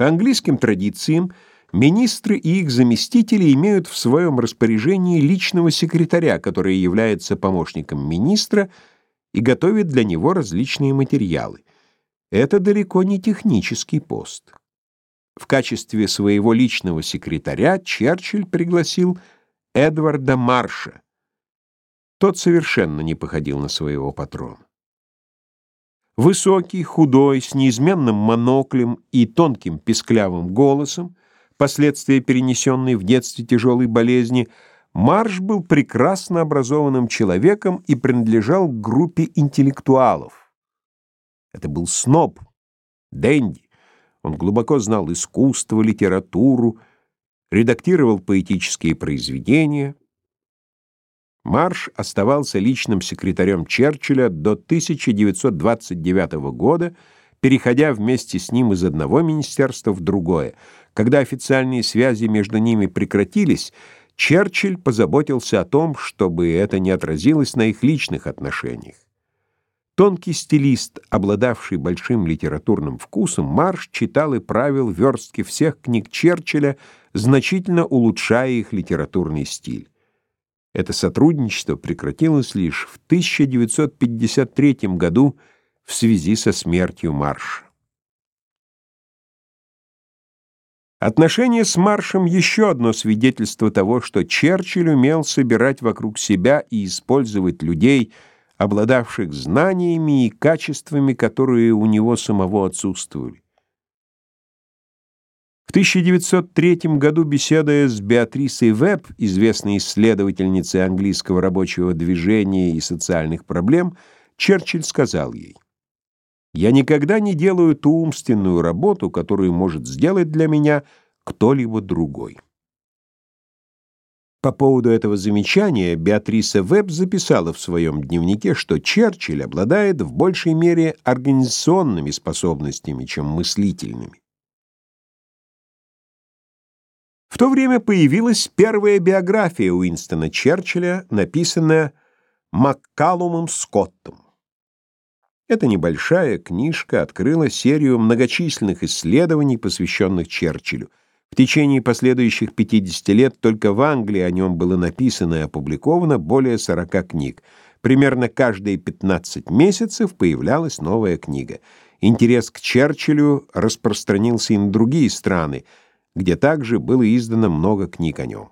По английским традициям министры и их заместители имеют в своем распоряжении личного секретаря, который является помощником министра и готовит для него различные материалы. Это далеко не технический пост. В качестве своего личного секретаря Черчилль пригласил Эдварда Марша. Тот совершенно не походил на своего патрона. Высокий, худой, с неизменным моноклем и тонким писклявым голосом, последствия перенесенной в детстве тяжелой болезни, Марш был прекрасно образованным человеком и принадлежал к группе интеллектуалов. Это был сноб, денди. Он глубоко знал искусство, литературу, редактировал поэтические произведения, Марш оставался личным секретарем Черчилля до 1929 года, переходя вместе с ним из одного министерства в другое. Когда официальные связи между ними прекратились, Черчилль позаботился о том, чтобы это не отразилось на их личных отношениях. Тонкий стилист, обладавший большим литературным вкусом, Марш читал и правил верстки всех книг Черчилля, значительно улучшая их литературный стиль. Это сотрудничество прекратилось лишь в 1953 году в связи со смертью Марша. Отношения с Маршем — еще одно свидетельство того, что Черчилль умел собирать вокруг себя и использовать людей, обладавших знаниями и качествами, которые у него самого отсутствовали. В 1903 году, беседуя с Беатрисой Веб, известной исследовательницей английского рабочего движения и социальных проблем, Черчилль сказал ей, «Я никогда не делаю ту умственную работу, которую может сделать для меня кто-либо другой». По поводу этого замечания Беатриса Веб записала в своем дневнике, что Черчилль обладает в большей мере организационными способностями, чем мыслительными. В то время появилась первая биография Уинстона Черчилля, написанная Маккалумом Скоттом. Эта небольшая книжка открыла серию многочисленных исследований, посвященных Черчиллю. В течение последующих 50 лет только в Англии о нем было написано и опубликовано более 40 книг. Примерно каждые 15 месяцев появлялась новая книга. Интерес к Черчиллю распространился и на другие страны — где также было издано много книг о нем.